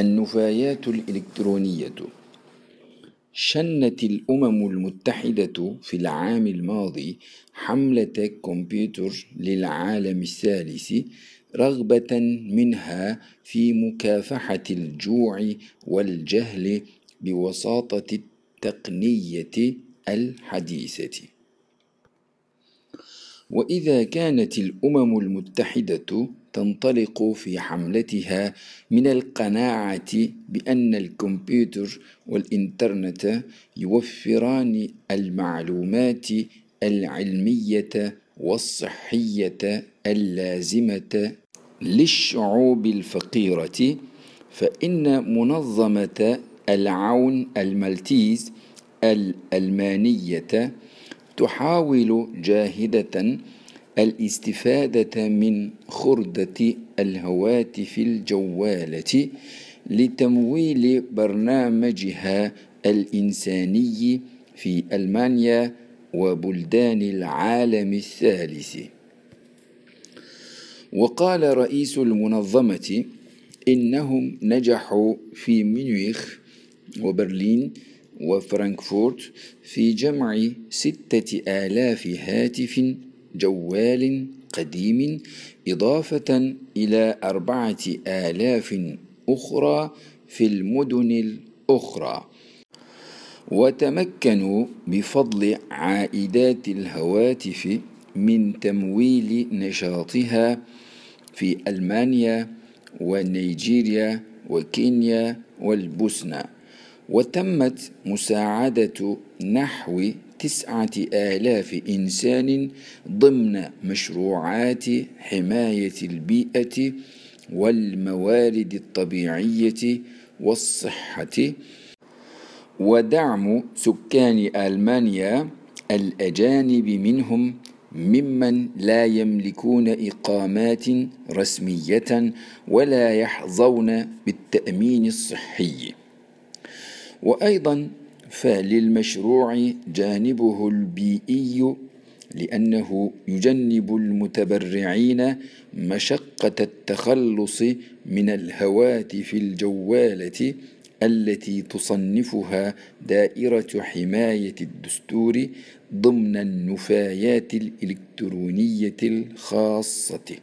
النفايات الإلكترونية. شنت الأمم المتحدة في العام الماضي حملة كمبيوتر للعالم الثالث رغبة منها في مكافحة الجوع والجهل بوساطة التقنية الحديثة. وإذا كانت الأمم المتحدة تنطلق في حملتها من القناعة بأن الكمبيوتر والإنترنت يوفران المعلومات العلمية والصحية اللازمة للشعوب الفقيرة فإن منظمة العون المالتيز الألمانية تحاول جاهدة الاستفادة من خردة الهواتف الجوالة لتمويل برنامجها الإنساني في ألمانيا وبلدان العالم الثالث. وقال رئيس المنظمة إنهم نجحوا في ميونخ وبرلين وفرانكفورت في جمع ستة آلاف هاتف جوال قديم إضافة إلى أربعة آلاف أخرى في المدن الأخرى وتمكنوا بفضل عائدات الهواتف من تمويل نشاطها في ألمانيا ونيجيريا وكينيا والبوسنة. وتمت مساعدة نحو تسعة آلاف إنسان ضمن مشروعات حماية البيئة والموارد الطبيعية والصحة. ودعم سكان ألمانيا الأجانب منهم ممن لا يملكون إقامات رسمية ولا يحظون بالتأمين الصحي. وأيضا فللمشروع جانبه البيئي لأنه يجنب المتبرعين مشقة التخلص من الهواتف الجوالة التي تصنفها دائرة حماية الدستور ضمن النفايات الإلكترونية الخاصة.